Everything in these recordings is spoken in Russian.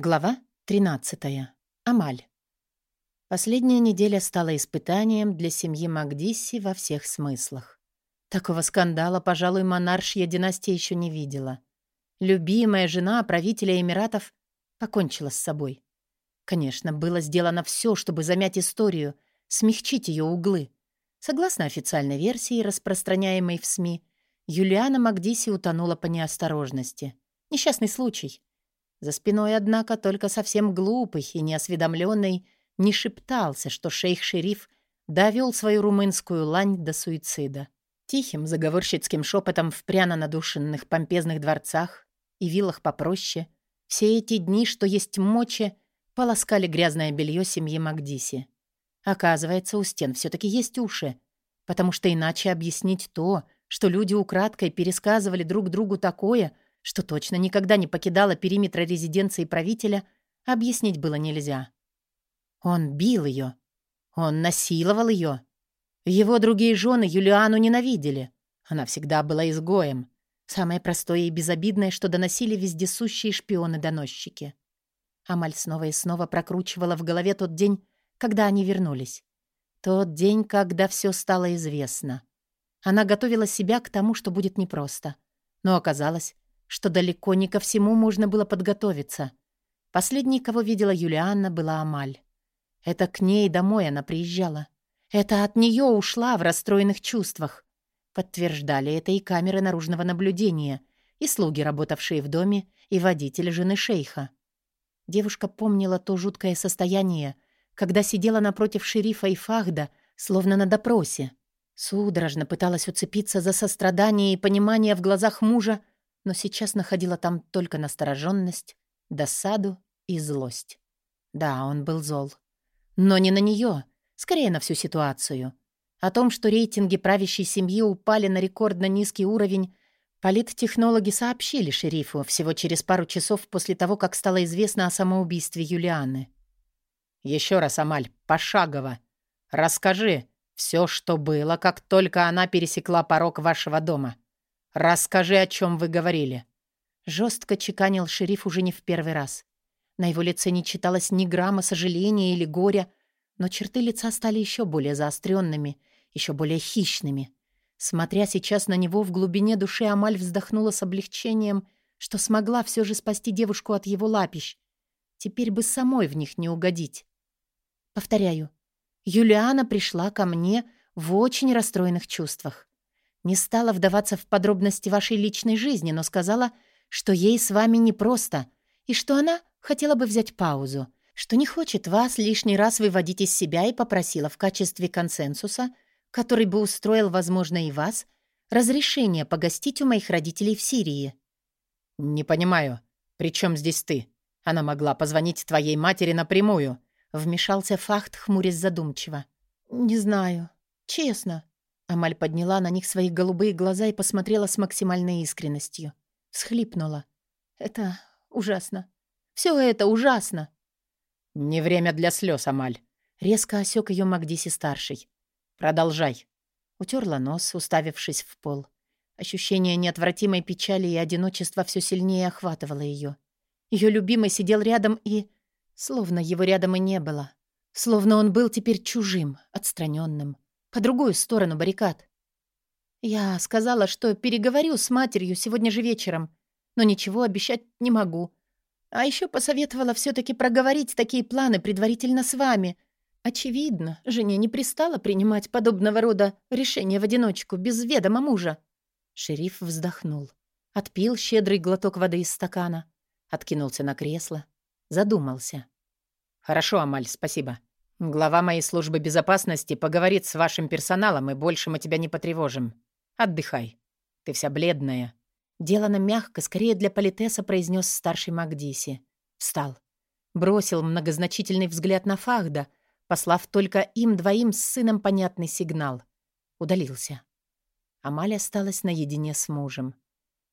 Глава 13. Амаль. Последняя неделя стала испытанием для семьи Магдисси во всех смыслах. Такого скандала, пожалуй, монаршья династия еще не видела. Любимая жена правителя Эмиратов покончила с собой. Конечно, было сделано все, чтобы замять историю, смягчить ее углы. Согласно официальной версии, распространяемой в СМИ, Юлиана Магдиси утонула по неосторожности. Несчастный случай — за спиной, однако, только совсем глупый и неосведомленный не шептался, что шейх-шериф довел свою румынскую лань до суицида. Тихим заговорщицким шепотом в пряно надушенных помпезных дворцах и виллах попроще все эти дни, что есть мочи, полоскали грязное белье семьи Макдиси. Оказывается, у стен все таки есть уши, потому что иначе объяснить то, что люди украдкой пересказывали друг другу такое — что точно никогда не покидала периметра резиденции правителя, объяснить было нельзя. Он бил ее. Он насиловал ее. Его другие жены Юлиану ненавидели. Она всегда была изгоем. Самое простое и безобидное, что доносили вездесущие шпионы-доносчики. Амаль снова и снова прокручивала в голове тот день, когда они вернулись. Тот день, когда все стало известно. Она готовила себя к тому, что будет непросто. Но оказалось, что далеко не ко всему можно было подготовиться. Последней, кого видела Юлианна, была Амаль. Это к ней домой она приезжала. Это от нее ушла в расстроенных чувствах. Подтверждали это и камеры наружного наблюдения, и слуги, работавшие в доме, и водитель жены шейха. Девушка помнила то жуткое состояние, когда сидела напротив шерифа и Фахда, словно на допросе. Судорожно пыталась уцепиться за сострадание и понимание в глазах мужа, но сейчас находила там только настороженность, досаду и злость. Да, он был зол. Но не на нее, скорее на всю ситуацию. О том, что рейтинги правящей семьи упали на рекордно низкий уровень, политтехнологи сообщили шерифу всего через пару часов после того, как стало известно о самоубийстве Юлианы. «Еще раз, Амаль, пошагово. Расскажи все, что было, как только она пересекла порог вашего дома. «Расскажи, о чем вы говорили». Жестко чеканил шериф уже не в первый раз. На его лице не читалось ни грамма сожаления или горя, но черты лица стали еще более заостренными, еще более хищными. Смотря сейчас на него в глубине души, Амаль вздохнула с облегчением, что смогла все же спасти девушку от его лапищ. Теперь бы самой в них не угодить. Повторяю, Юлиана пришла ко мне в очень расстроенных чувствах. Не стала вдаваться в подробности вашей личной жизни, но сказала, что ей с вами непросто, и что она хотела бы взять паузу, что не хочет вас лишний раз выводить из себя и попросила в качестве консенсуса, который бы устроил, возможно, и вас, разрешение погостить у моих родителей в Сирии. «Не понимаю, при чем здесь ты? Она могла позвонить твоей матери напрямую», — вмешался Фахт, хмурясь задумчиво. «Не знаю. Честно. Амаль подняла на них свои голубые глаза и посмотрела с максимальной искренностью. Схлипнула. «Это ужасно. Все это ужасно!» «Не время для слез, Амаль!» Резко осек ее Магдиси-старший. «Продолжай!» Утерла нос, уставившись в пол. Ощущение неотвратимой печали и одиночества все сильнее охватывало ее. Ее любимый сидел рядом и... Словно его рядом и не было. Словно он был теперь чужим, отстраненным по другую сторону баррикад. Я сказала, что переговорю с матерью сегодня же вечером, но ничего обещать не могу. А еще посоветовала все таки проговорить такие планы предварительно с вами. Очевидно, жене не пристало принимать подобного рода решения в одиночку, без ведома мужа. Шериф вздохнул. Отпил щедрый глоток воды из стакана. Откинулся на кресло. Задумался. «Хорошо, Амаль, спасибо. Глава моей службы безопасности поговорит с вашим персоналом, и больше мы тебя не потревожим. Отдыхай. Ты вся бледная». Делано мягко, скорее для политеса, произнес старший Макдиси. Встал. Бросил многозначительный взгляд на Фахда, послав только им двоим с сыном понятный сигнал. Удалился. Амаль осталась наедине с мужем.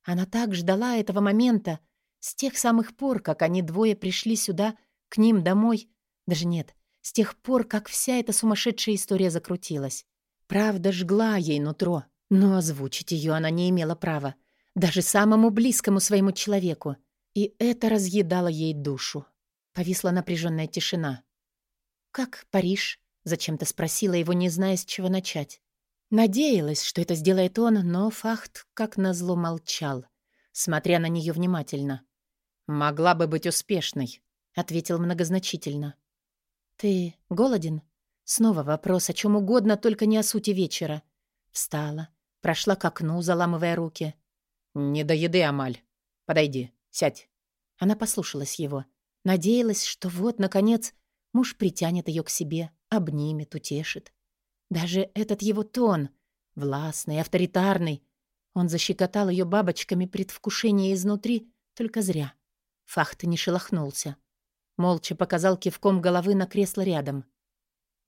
Она так ждала этого момента с тех самых пор, как они двое пришли сюда, к ним домой. Даже нет, с тех пор, как вся эта сумасшедшая история закрутилась. Правда жгла ей нутро, но озвучить ее она не имела права. Даже самому близкому своему человеку. И это разъедало ей душу. Повисла напряженная тишина. «Как Париж?» — зачем-то спросила его, не зная, с чего начать. Надеялась, что это сделает он, но Фахт, как назло, молчал, смотря на нее внимательно. «Могла бы быть успешной», — ответил многозначительно. «Ты голоден?» Снова вопрос о чем угодно, только не о сути вечера. Встала, прошла к окну, заламывая руки. «Не до еды, Амаль. Подойди, сядь». Она послушалась его. Надеялась, что вот, наконец, муж притянет ее к себе, обнимет, утешит. Даже этот его тон, властный, авторитарный, он защекотал ее бабочками предвкушения изнутри, только зря. Фахт не шелохнулся. Молча показал кивком головы на кресло рядом.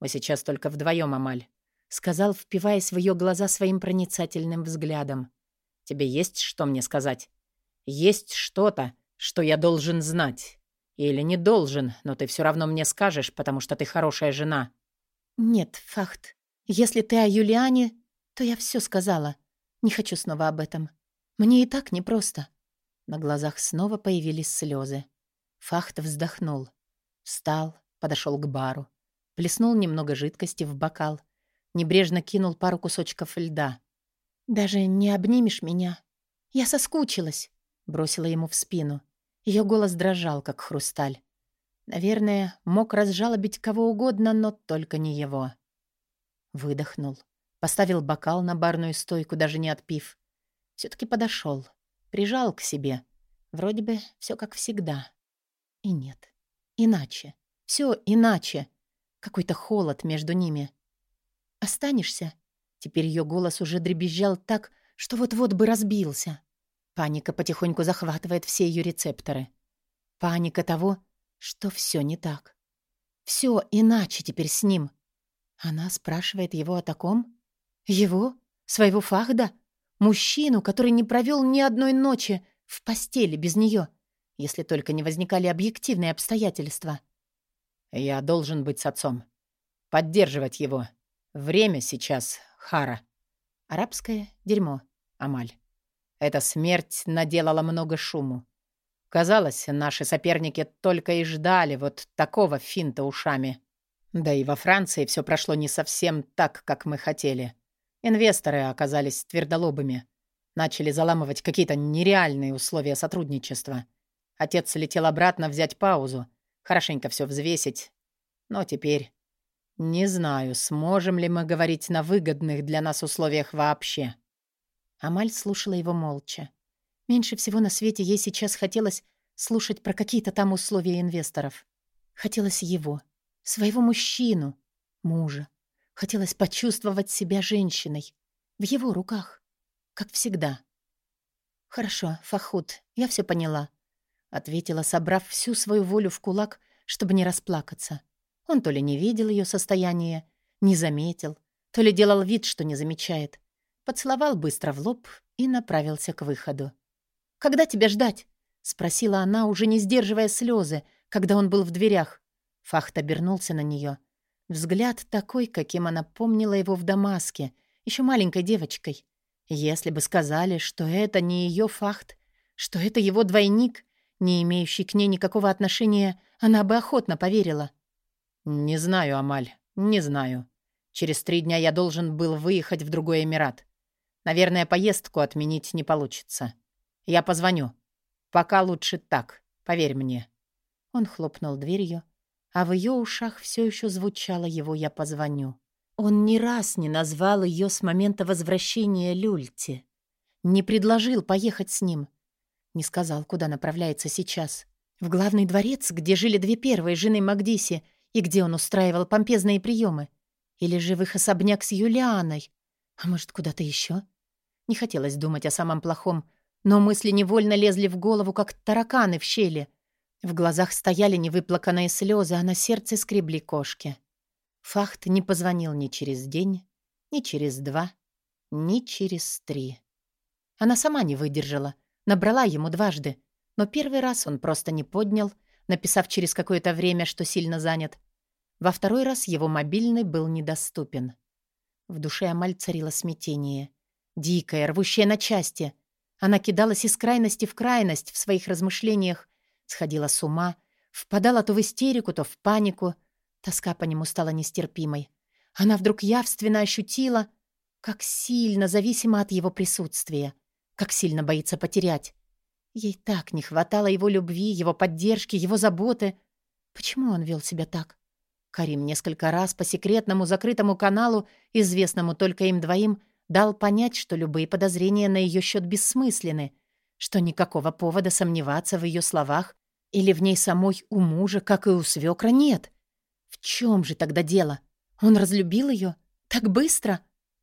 «Мы сейчас только вдвоем, Амаль», — сказал, впиваясь в ее глаза своим проницательным взглядом. «Тебе есть что мне сказать? Есть что-то, что я должен знать. Или не должен, но ты все равно мне скажешь, потому что ты хорошая жена». «Нет, Фахт, если ты о Юлиане, то я все сказала. Не хочу снова об этом. Мне и так непросто». На глазах снова появились слезы. Фахт вздохнул. Встал, подошел к бару. Плеснул немного жидкости в бокал. Небрежно кинул пару кусочков льда. «Даже не обнимешь меня? Я соскучилась», — бросила ему в спину. Ее голос дрожал, как хрусталь. Наверное, мог разжалобить кого угодно, но только не его. Выдохнул. Поставил бокал на барную стойку, даже не отпив. все таки подошел, Прижал к себе. Вроде бы все как всегда. И нет. Иначе. все иначе. Какой-то холод между ними. «Останешься?» Теперь ее голос уже дребезжал так, что вот-вот бы разбился. Паника потихоньку захватывает все ее рецепторы. Паника того, что все не так. Все иначе теперь с ним. Она спрашивает его о таком? Его? Своего Фахда? Мужчину, который не провел ни одной ночи в постели без нее, если только не возникали объективные обстоятельства. «Я должен быть с отцом. Поддерживать его. Время сейчас, Хара». Арабское дерьмо, Амаль. Эта смерть наделала много шуму. Казалось, наши соперники только и ждали вот такого финта ушами. Да и во Франции все прошло не совсем так, как мы хотели. Инвесторы оказались твердолобыми. Начали заламывать какие-то нереальные условия сотрудничества. Отец летел обратно взять паузу, хорошенько все взвесить. Но теперь... Не знаю, сможем ли мы говорить на выгодных для нас условиях вообще. Амаль слушала его молча. Меньше всего на свете ей сейчас хотелось слушать про какие-то там условия инвесторов. Хотелось его, Своего мужчину, мужа. Хотелось почувствовать себя женщиной. В его руках. Как всегда. «Хорошо, Фахут, я все поняла», — ответила, собрав всю свою волю в кулак, чтобы не расплакаться. Он то ли не видел ее состояние, не заметил, то ли делал вид, что не замечает. Поцеловал быстро в лоб и направился к выходу. «Когда тебя ждать?» — спросила она, уже не сдерживая слезы, когда он был в дверях. Фахт обернулся на нее. Взгляд такой, каким она помнила его в Дамаске, еще маленькой девочкой. Если бы сказали, что это не ее Фахт, что это его двойник, не имеющий к ней никакого отношения, она бы охотно поверила. «Не знаю, Амаль, не знаю. Через три дня я должен был выехать в другой Эмират. Наверное, поездку отменить не получится. Я позвоню. Пока лучше так, поверь мне». Он хлопнул дверью, а в ее ушах все еще звучало его «я позвоню». Он ни раз не назвал ее с момента возвращения Люльти, не предложил поехать с ним, не сказал, куда направляется сейчас. В главный дворец, где жили две первые жены Магдиси и где он устраивал помпезные приемы, или же в их особняк с Юлианой, а может, куда-то еще? Не хотелось думать о самом плохом, но мысли невольно лезли в голову, как тараканы в щели — в глазах стояли невыплаканные слезы, а на сердце скребли кошки. Фахт не позвонил ни через день, ни через два, ни через три. Она сама не выдержала, набрала ему дважды, но первый раз он просто не поднял, написав через какое-то время, что сильно занят. Во второй раз его мобильный был недоступен. В душе Амаль царило смятение. Дикое, рвущее на части. Она кидалась из крайности в крайность в своих размышлениях, сходила с ума, Впадала то в истерику, то в панику. Тоска по нему стала нестерпимой. Она вдруг явственно ощутила, как сильно зависима от его присутствия, как сильно боится потерять. Ей так не хватало его любви, его поддержки, его заботы. Почему он вел себя так? Карим несколько раз по секретному закрытому каналу, известному только им двоим, дал понять, что любые подозрения на ее счет бессмысленны, что никакого повода сомневаться в ее словах или в ней самой у мужа, как и у свекра, нет. В чем же тогда дело? Он разлюбил ее? Так быстро?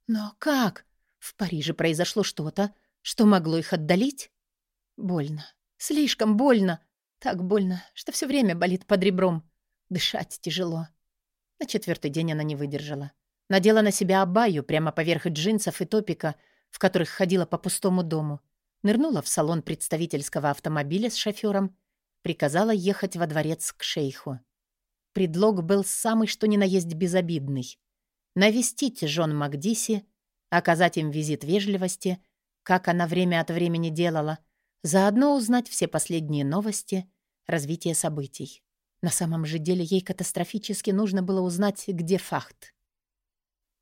Но как? В Париже произошло что-то, что могло их отдалить? Больно. Слишком больно. Так больно, что все время болит под ребром. Дышать тяжело. На четвертый день она не выдержала. Надела на себя абаю прямо поверх джинсов и топика, в которых ходила по пустому дому. Нырнула в салон представительского автомобиля с шофёром. Приказала ехать во дворец к шейху. Предлог был самый что ни на есть безобидный. Навестить жен Макдиси, оказать им визит вежливости, как она время от времени делала, заодно узнать все последние новости, развитие событий. На самом же деле ей катастрофически нужно было узнать, где Фахт.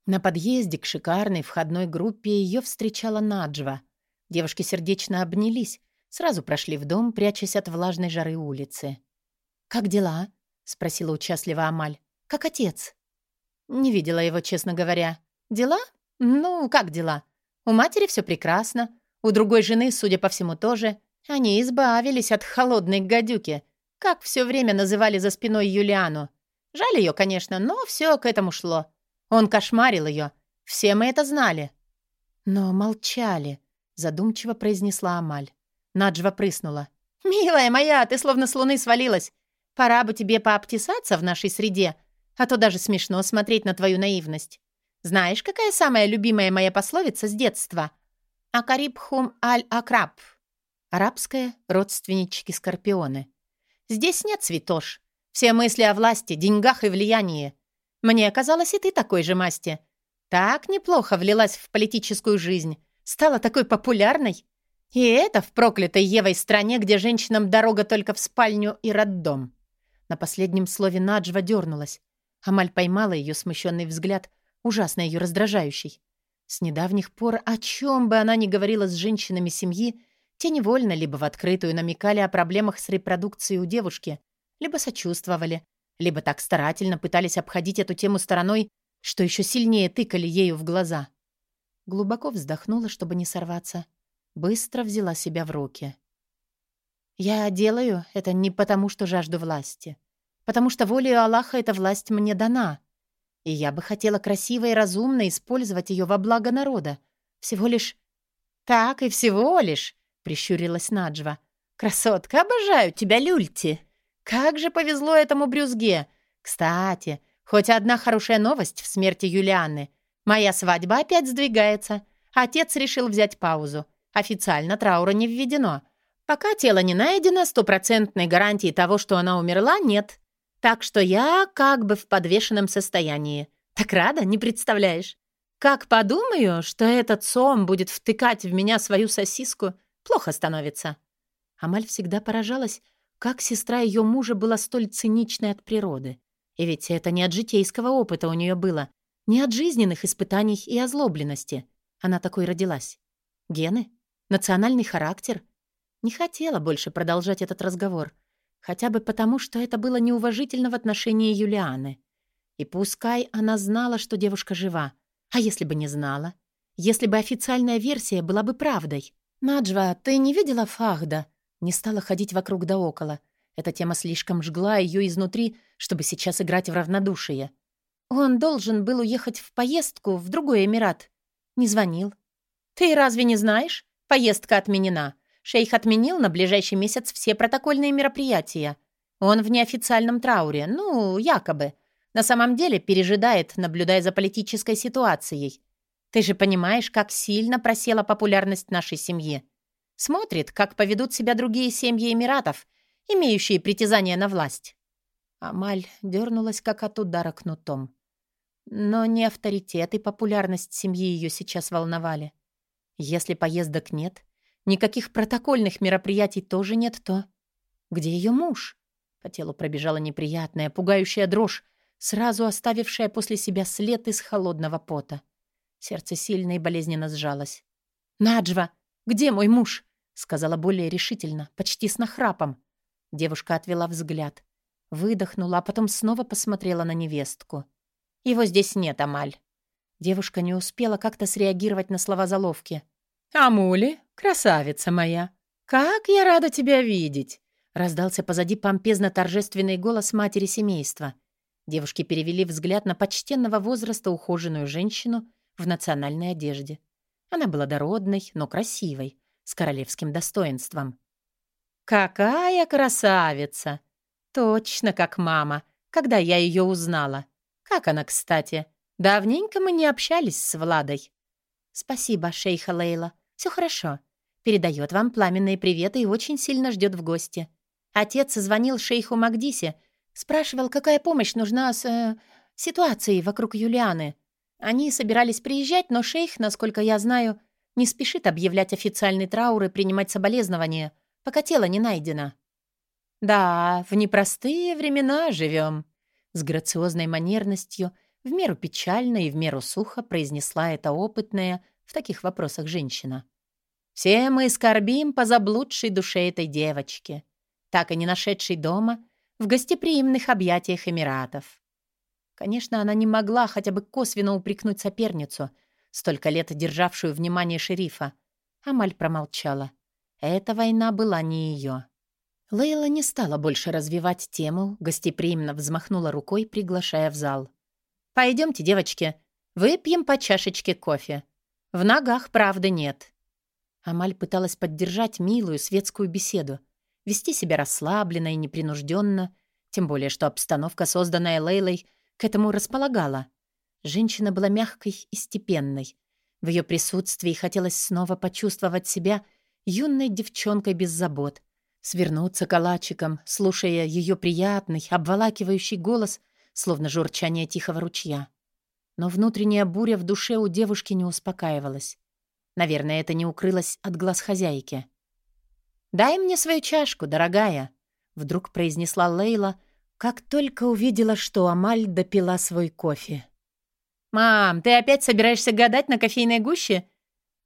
На подъезде к шикарной входной группе ее встречала Наджва. Девушки сердечно обнялись, сразу прошли в дом, прячась от влажной жары улицы. «Как дела?» — спросила участливо Амаль. «Как отец?» «Не видела его, честно говоря. Дела? Ну, как дела? У матери все прекрасно. У другой жены, судя по всему, тоже. Они избавились от холодной гадюки, как все время называли за спиной Юлиану. Жаль ее, конечно, но все к этому шло. Он кошмарил ее. Все мы это знали. Но молчали, задумчиво произнесла Амаль. Наджва прыснула. «Милая моя, ты словно с луны свалилась. Пора бы тебе пообтесаться в нашей среде, а то даже смешно смотреть на твою наивность. Знаешь, какая самая любимая моя пословица с детства? «Акариб хум аль-акраб». Арабская «родственнички-скорпионы». Здесь нет цветош. Все мысли о власти, деньгах и влиянии. Мне казалось, и ты такой же масти. Так неплохо влилась в политическую жизнь. Стала такой популярной. И это в проклятой Евой стране, где женщинам дорога только в спальню и роддом. На последнем слове Наджва дернулась. Амаль поймала ее смущенный взгляд, ужасно ее раздражающий. С недавних пор, о чем бы она ни говорила с женщинами семьи, те невольно либо в открытую намекали о проблемах с репродукцией у девушки, либо сочувствовали, либо так старательно пытались обходить эту тему стороной, что еще сильнее тыкали ею в глаза. Глубоко вздохнула, чтобы не сорваться. Быстро взяла себя в руки. «Я делаю это не потому, что жажду власти. Потому что волею Аллаха эта власть мне дана. И я бы хотела красиво и разумно использовать ее во благо народа. Всего лишь...» «Так и всего лишь», — прищурилась Наджва. «Красотка, обожаю тебя, люльти!» Как же повезло этому брюзге! Кстати, хоть одна хорошая новость в смерти Юлианны. Моя свадьба опять сдвигается. Отец решил взять паузу. Официально траура не введено. Пока тело не найдено, стопроцентной гарантии того, что она умерла, нет. Так что я как бы в подвешенном состоянии. Так рада, не представляешь? Как подумаю, что этот сом будет втыкать в меня свою сосиску, плохо становится. Амаль всегда поражалась, как сестра ее мужа была столь циничной от природы? И ведь это не от житейского опыта у нее было, не от жизненных испытаний и озлобленности. Она такой родилась. Гены? Национальный характер? Не хотела больше продолжать этот разговор. Хотя бы потому, что это было неуважительно в отношении Юлианы. И пускай она знала, что девушка жива. А если бы не знала? Если бы официальная версия была бы правдой? «Наджва, ты не видела Фахда?» Не стала ходить вокруг да около. Эта тема слишком жгла ее изнутри, чтобы сейчас играть в равнодушие. Он должен был уехать в поездку в другой Эмират. Не звонил. «Ты разве не знаешь? Поездка отменена. Шейх отменил на ближайший месяц все протокольные мероприятия. Он в неофициальном трауре, ну, якобы. На самом деле пережидает, наблюдая за политической ситуацией. Ты же понимаешь, как сильно просела популярность нашей семьи. Смотрит, как поведут себя другие семьи Эмиратов, имеющие притязания на власть. Амаль дернулась, как от удара кнутом. Но не авторитет и популярность семьи ее сейчас волновали. Если поездок нет, никаких протокольных мероприятий тоже нет, то... Где ее муж? По телу пробежала неприятная, пугающая дрожь, сразу оставившая после себя след из холодного пота. Сердце сильно и болезненно сжалось. «Наджва, где мой муж?» — сказала более решительно, почти с нахрапом. Девушка отвела взгляд. Выдохнула, а потом снова посмотрела на невестку. «Его здесь нет, Амаль». Девушка не успела как-то среагировать на слова заловки. «Амули, красавица моя, как я рада тебя видеть!» Раздался позади помпезно-торжественный голос матери семейства. Девушки перевели взгляд на почтенного возраста ухоженную женщину в национальной одежде. Она была дородной, но красивой, с королевским достоинством. «Какая красавица! Точно как мама, когда я ее узнала. Как она, кстати? Давненько мы не общались с Владой». «Спасибо, шейха Лейла. Все хорошо. Передает вам пламенные приветы и очень сильно ждет в гости. Отец звонил шейху Магдисе, спрашивал, какая помощь нужна с э, ситуацией вокруг Юлианы. Они собирались приезжать, но шейх, насколько я знаю, не спешит объявлять официальный траур и принимать соболезнования, пока тело не найдено. «Да, в непростые времена живем», — с грациозной манерностью, в меру печально и в меру сухо произнесла эта опытная в таких вопросах женщина. «Все мы скорбим по заблудшей душе этой девочки так и не нашедшей дома, в гостеприимных объятиях Эмиратов. Конечно, она не могла хотя бы косвенно упрекнуть соперницу, столько лет державшую внимание шерифа. Амаль промолчала. Эта война была не ее. Лейла не стала больше развивать тему, гостеприимно взмахнула рукой, приглашая в зал. «Пойдемте, девочки, выпьем по чашечке кофе. В ногах правды нет». Амаль пыталась поддержать милую светскую беседу, вести себя расслабленно и непринужденно, тем более что обстановка, созданная Лейлой, к этому располагала. Женщина была мягкой и степенной. В ее присутствии хотелось снова почувствовать себя юной девчонкой без забот, свернуться калачиком, слушая ее приятный, обволакивающий голос, словно журчание тихого ручья. Но внутренняя буря в душе у девушки не успокаивалась. Наверное, это не укрылось от глаз хозяйки. «Дай мне свою чашку, дорогая», — вдруг произнесла Лейла, как только увидела, что Амаль допила свой кофе. «Мам, ты опять собираешься гадать на кофейной гуще?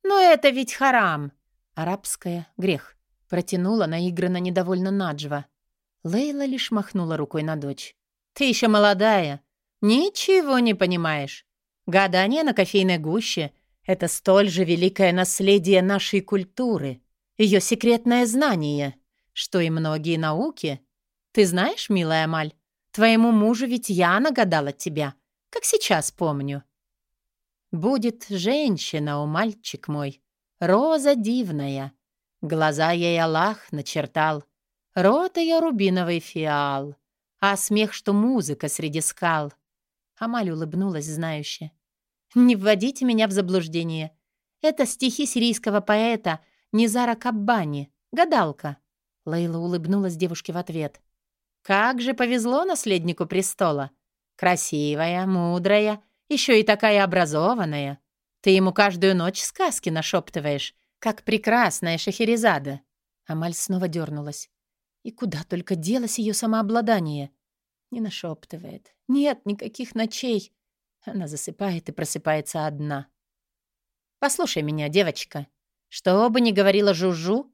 Но это ведь харам!» «Арабская — грех», — протянула наигранно недовольно Наджва. Лейла лишь махнула рукой на дочь. «Ты еще молодая. Ничего не понимаешь. Гадание на кофейной гуще — это столь же великое наследие нашей культуры» ее секретное знание, что и многие науки. Ты знаешь, милая Маль, твоему мужу ведь я нагадала тебя, как сейчас помню. Будет женщина у мальчик мой, роза дивная. Глаза ей Аллах начертал, рот ее рубиновый фиал, а смех, что музыка среди скал. Амаль улыбнулась знающе. «Не вводите меня в заблуждение. Это стихи сирийского поэта — Низара Каббани, гадалка». Лейла улыбнулась девушке в ответ. «Как же повезло наследнику престола. Красивая, мудрая, еще и такая образованная. Ты ему каждую ночь сказки нашептываешь, как прекрасная Шахерезада». Амаль снова дернулась. И куда только делось ее самообладание. Не нашептывает. Нет никаких ночей. Она засыпает и просыпается одна. «Послушай меня, девочка», что бы ни говорила Жужу,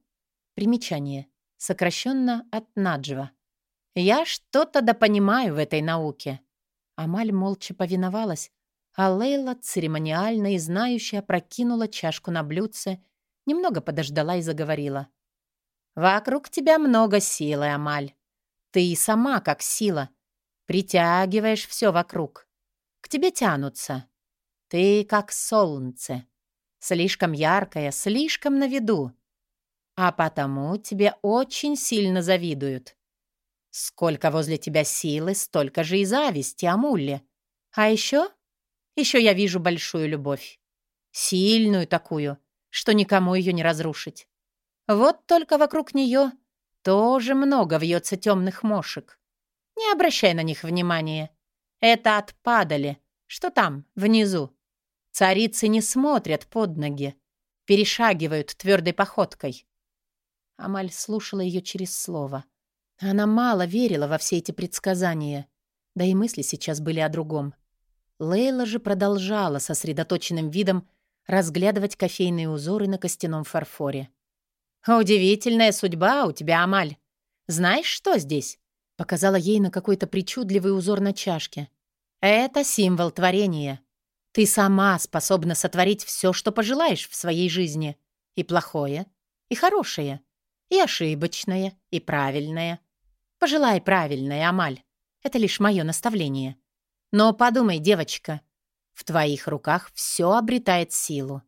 примечание, сокращенно от Наджва. Я что-то да понимаю в этой науке. Амаль молча повиновалась, а Лейла церемониально и знающая прокинула чашку на блюдце, немного подождала и заговорила. «Вокруг тебя много силы, Амаль. Ты и сама как сила. Притягиваешь все вокруг. Тебе тянутся. Ты как солнце. Слишком яркая, слишком на виду. А потому тебе очень сильно завидуют. Сколько возле тебя силы, столько же и зависти, Амулле. А еще? Еще я вижу большую любовь. Сильную такую, что никому ее не разрушить. Вот только вокруг нее тоже много вьется темных мошек. Не обращай на них внимания. Это отпадали, что там, внизу. Царицы не смотрят под ноги, перешагивают твердой походкой. Амаль слушала ее через слово. Она мало верила во все эти предсказания, да и мысли сейчас были о другом. Лейла же продолжала сосредоточенным видом разглядывать кофейные узоры на костяном фарфоре. «Удивительная судьба у тебя, Амаль. Знаешь, что здесь?» Показала ей на какой-то причудливый узор на чашке. «Это символ творения. Ты сама способна сотворить все, что пожелаешь в своей жизни. И плохое, и хорошее, и ошибочное, и правильное. Пожелай правильное, Амаль. Это лишь мое наставление. Но подумай, девочка, в твоих руках все обретает силу.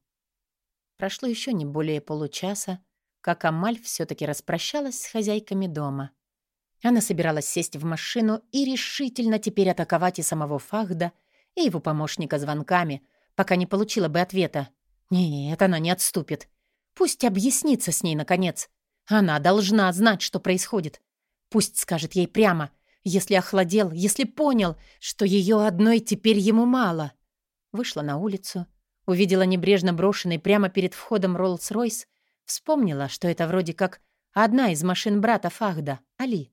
Прошло еще не более получаса, как Амаль все-таки распрощалась с хозяйками дома. Она собиралась сесть в машину и решительно теперь атаковать и самого Фахда, и его помощника звонками, пока не получила бы ответа. Нет, она не отступит. Пусть объяснится с ней, наконец. Она должна знать, что происходит. Пусть скажет ей прямо, если охладел, если понял, что ее одной теперь ему мало. Вышла на улицу, увидела небрежно брошенный прямо перед входом Роллс-Ройс Вспомнила, что это вроде как одна из машин брата Фахда, Али.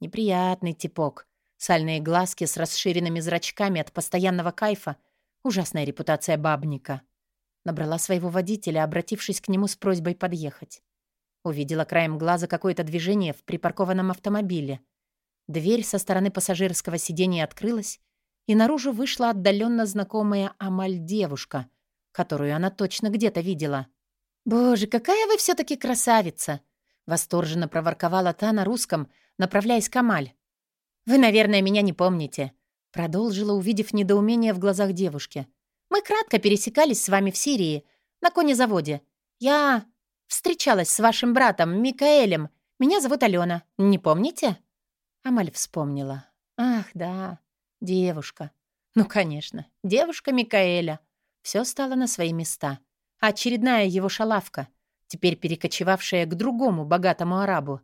Неприятный типок. Сальные глазки с расширенными зрачками от постоянного кайфа. Ужасная репутация бабника. Набрала своего водителя, обратившись к нему с просьбой подъехать. Увидела краем глаза какое-то движение в припаркованном автомобиле. Дверь со стороны пассажирского сиденья открылась, и наружу вышла отдаленно знакомая Амаль девушка, которую она точно где-то видела. «Боже, какая вы все-таки красавица!» — восторженно проворковала та на русском, направляясь к Амаль. «Вы, наверное, меня не помните», — продолжила, увидев недоумение в глазах девушки. «Мы кратко пересекались с вами в Сирии, на конезаводе. Я встречалась с вашим братом, Микаэлем. Меня зовут Алена. Не помните?» Амаль вспомнила. «Ах, да, девушка. Ну, конечно, девушка Микаэля. Все стало на свои места очередная его шалавка, теперь перекочевавшая к другому богатому арабу.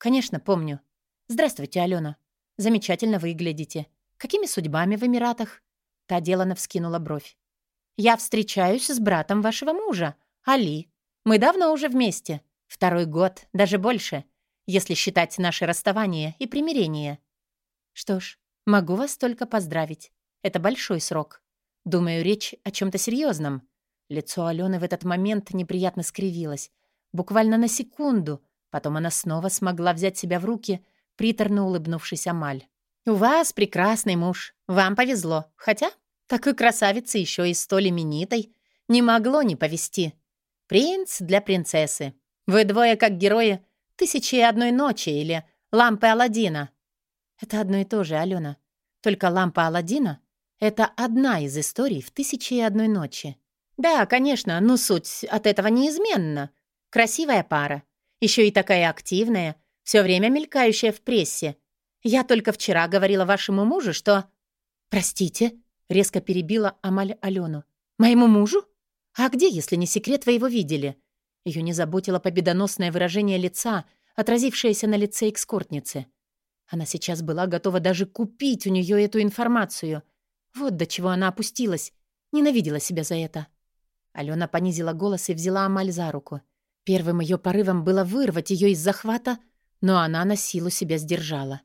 «Конечно, помню. Здравствуйте, Алена. Замечательно выглядите. Какими судьбами в Эмиратах?» Та делано вскинула бровь. «Я встречаюсь с братом вашего мужа, Али. Мы давно уже вместе. Второй год, даже больше, если считать наше расставание и примирение. Что ж, могу вас только поздравить. Это большой срок. Думаю, речь о чем то серьезном. Лицо Алены в этот момент неприятно скривилось. Буквально на секунду. Потом она снова смогла взять себя в руки, приторно улыбнувшись Амаль. «У вас прекрасный муж. Вам повезло. Хотя такой красавице еще и столь именитой не могло не повезти. Принц для принцессы. Вы двое как герои «Тысячи и одной ночи» или «Лампы Аладдина». Это одно и то же, Алена. Только лампа Аладдина — это одна из историй в «Тысячи и одной ночи». «Да, конечно, но суть от этого неизменна. Красивая пара. Еще и такая активная, все время мелькающая в прессе. Я только вчера говорила вашему мужу, что...» «Простите», — резко перебила Амаль Алену. «Моему мужу? А где, если не секрет, вы его видели?» Ее не заботило победоносное выражение лица, отразившееся на лице экскортницы. Она сейчас была готова даже купить у нее эту информацию. Вот до чего она опустилась. Ненавидела себя за это. Алена понизила голос и взяла Амаль за руку. Первым ее порывом было вырвать ее из захвата, но она на силу себя сдержала.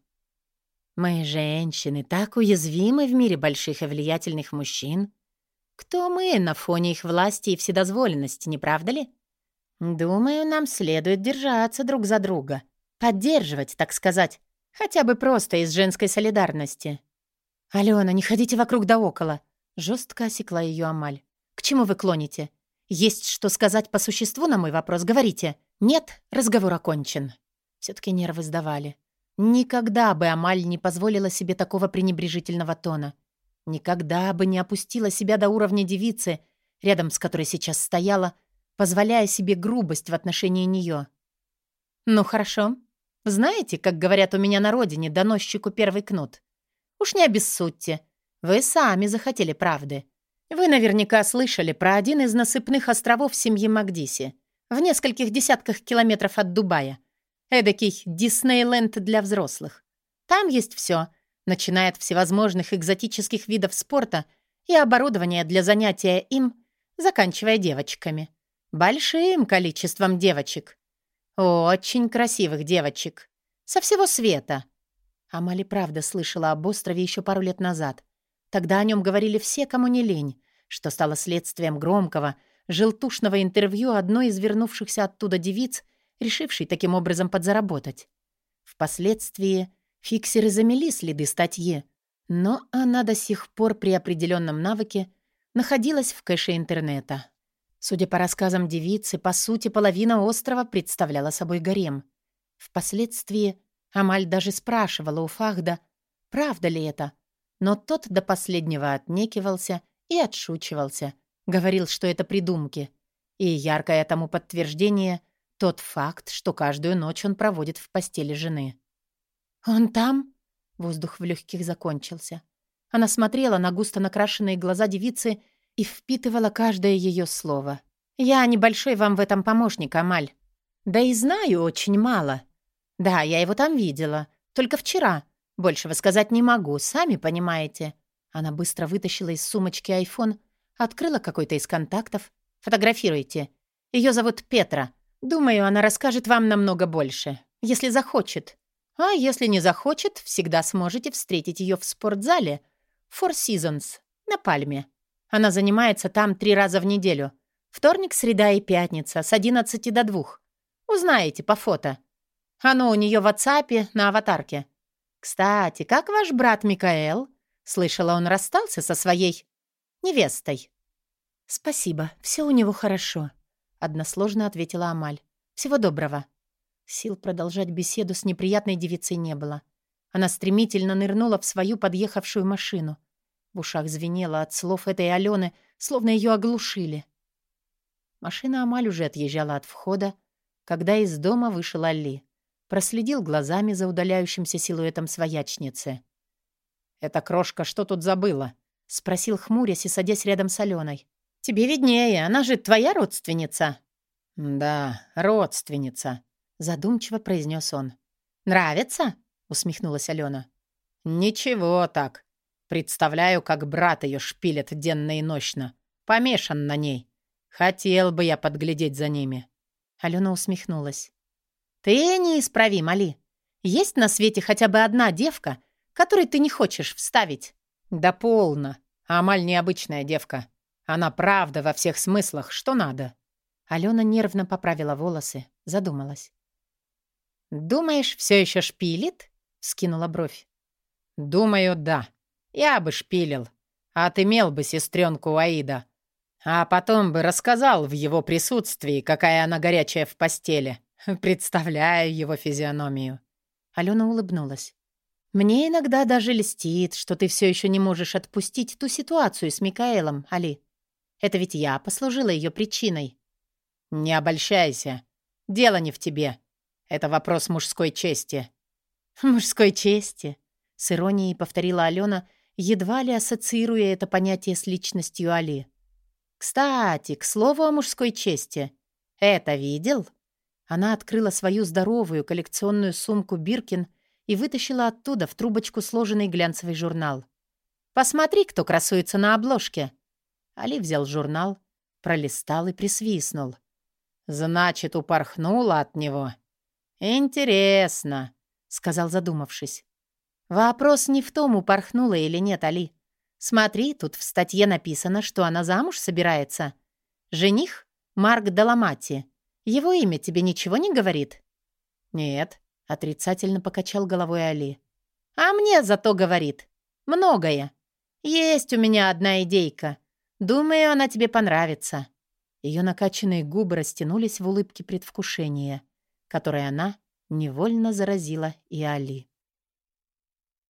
«Мы, женщины, так уязвимы в мире больших и влиятельных мужчин. Кто мы на фоне их власти и вседозволенности, не правда ли? Думаю, нам следует держаться друг за друга, поддерживать, так сказать, хотя бы просто из женской солидарности». «Алена, не ходите вокруг да около», — жестко осекла ее Амаль. К чему вы клоните? Есть что сказать по существу на мой вопрос? Говорите. Нет, разговор окончен. Все-таки нервы сдавали. Никогда бы Амаль не позволила себе такого пренебрежительного тона. Никогда бы не опустила себя до уровня девицы, рядом с которой сейчас стояла, позволяя себе грубость в отношении нее. «Ну хорошо. Знаете, как говорят у меня на родине, доносчику первый кнут? Уж не обессудьте. Вы сами захотели правды. Вы наверняка слышали про один из насыпных островов семьи Макдиси, в нескольких десятках километров от Дубая. Эдакий Диснейленд для взрослых. Там есть все, начиная от всевозможных экзотических видов спорта и оборудования для занятия им, заканчивая девочками. Большим количеством девочек. Очень красивых девочек. Со всего света. Амали правда слышала об острове еще пару лет назад. Тогда о нем говорили все, кому не лень, что стало следствием громкого, желтушного интервью одной из вернувшихся оттуда девиц, решившей таким образом подзаработать. Впоследствии фиксеры замели следы статьи, но она до сих пор при определенном навыке находилась в кэше интернета. Судя по рассказам девицы, по сути, половина острова представляла собой гарем. Впоследствии Амаль даже спрашивала у Фахда, правда ли это, но тот до последнего отнекивался и отшучивался, говорил, что это придумки. И яркое тому подтверждение — тот факт, что каждую ночь он проводит в постели жены. «Он там?» Воздух в легких закончился. Она смотрела на густо накрашенные глаза девицы и впитывала каждое ее слово. «Я небольшой вам в этом помощник, Амаль. Да и знаю очень мало. Да, я его там видела. Только вчера. Большего сказать не могу, сами понимаете». Она быстро вытащила из сумочки айфон, открыла какой-то из контактов. «Фотографируйте. Ее зовут Петра. Думаю, она расскажет вам намного больше, если захочет. А если не захочет, всегда сможете встретить ее в спортзале Four Seasons на Пальме. Она занимается там три раза в неделю. Вторник, среда и пятница с 11 до 2. Узнаете по фото. Оно у нее в WhatsApp на аватарке. Кстати, как ваш брат Микаэл? Слышала, он расстался со своей невестой. Спасибо, все у него хорошо, односложно ответила Амаль. Всего доброго. Сил продолжать беседу с неприятной девицей не было. Она стремительно нырнула в свою подъехавшую машину. В ушах звенело от слов этой Алены, словно ее оглушили. Машина Амаль уже отъезжала от входа, когда из дома вышел Али. Проследил глазами за удаляющимся силуэтом своячницы. «Эта крошка что тут забыла?» — спросил хмурясь и садясь рядом с Аленой. «Тебе виднее, она же твоя родственница». «Да, родственница», задумчиво произнес он. «Нравится?» — усмехнулась Алена. «Ничего так. Представляю, как брат ее шпилит денно и нощно. Помешан на ней. Хотел бы я подглядеть за ними». Алена усмехнулась. «Ты неисправим, Али. Есть на свете хотя бы одна девка, которой ты не хочешь вставить?» «Да полно. Амаль необычная девка. Она правда во всех смыслах, что надо». Алена нервно поправила волосы, задумалась. «Думаешь, все еще шпилит?» — скинула бровь. «Думаю, да. Я бы шпилил. Отымел бы сестренку Аида. А потом бы рассказал в его присутствии, какая она горячая в постели. Представляю его физиономию». Алена улыбнулась. «Мне иногда даже льстит, что ты все еще не можешь отпустить ту ситуацию с Микаэлом, Али. Это ведь я послужила ее причиной». «Не обольщайся. Дело не в тебе. Это вопрос мужской чести». «Мужской чести», — с иронией повторила Алена, едва ли ассоциируя это понятие с личностью Али. «Кстати, к слову о мужской чести. Это видел?» Она открыла свою здоровую коллекционную сумку «Биркин» и вытащила оттуда в трубочку сложенный глянцевый журнал. «Посмотри, кто красуется на обложке». Али взял журнал, пролистал и присвистнул. «Значит, упорхнула от него». «Интересно», — сказал задумавшись. «Вопрос не в том, упорхнула или нет Али. Смотри, тут в статье написано, что она замуж собирается. Жених — Марк Даламати. Его имя тебе ничего не говорит?» «Нет», — отрицательно покачал головой Али. «А мне зато говорит. Многое. Есть у меня одна идейка. Думаю, она тебе понравится». Ее накачанные губы растянулись в улыбке предвкушения — которой она невольно заразила и Али.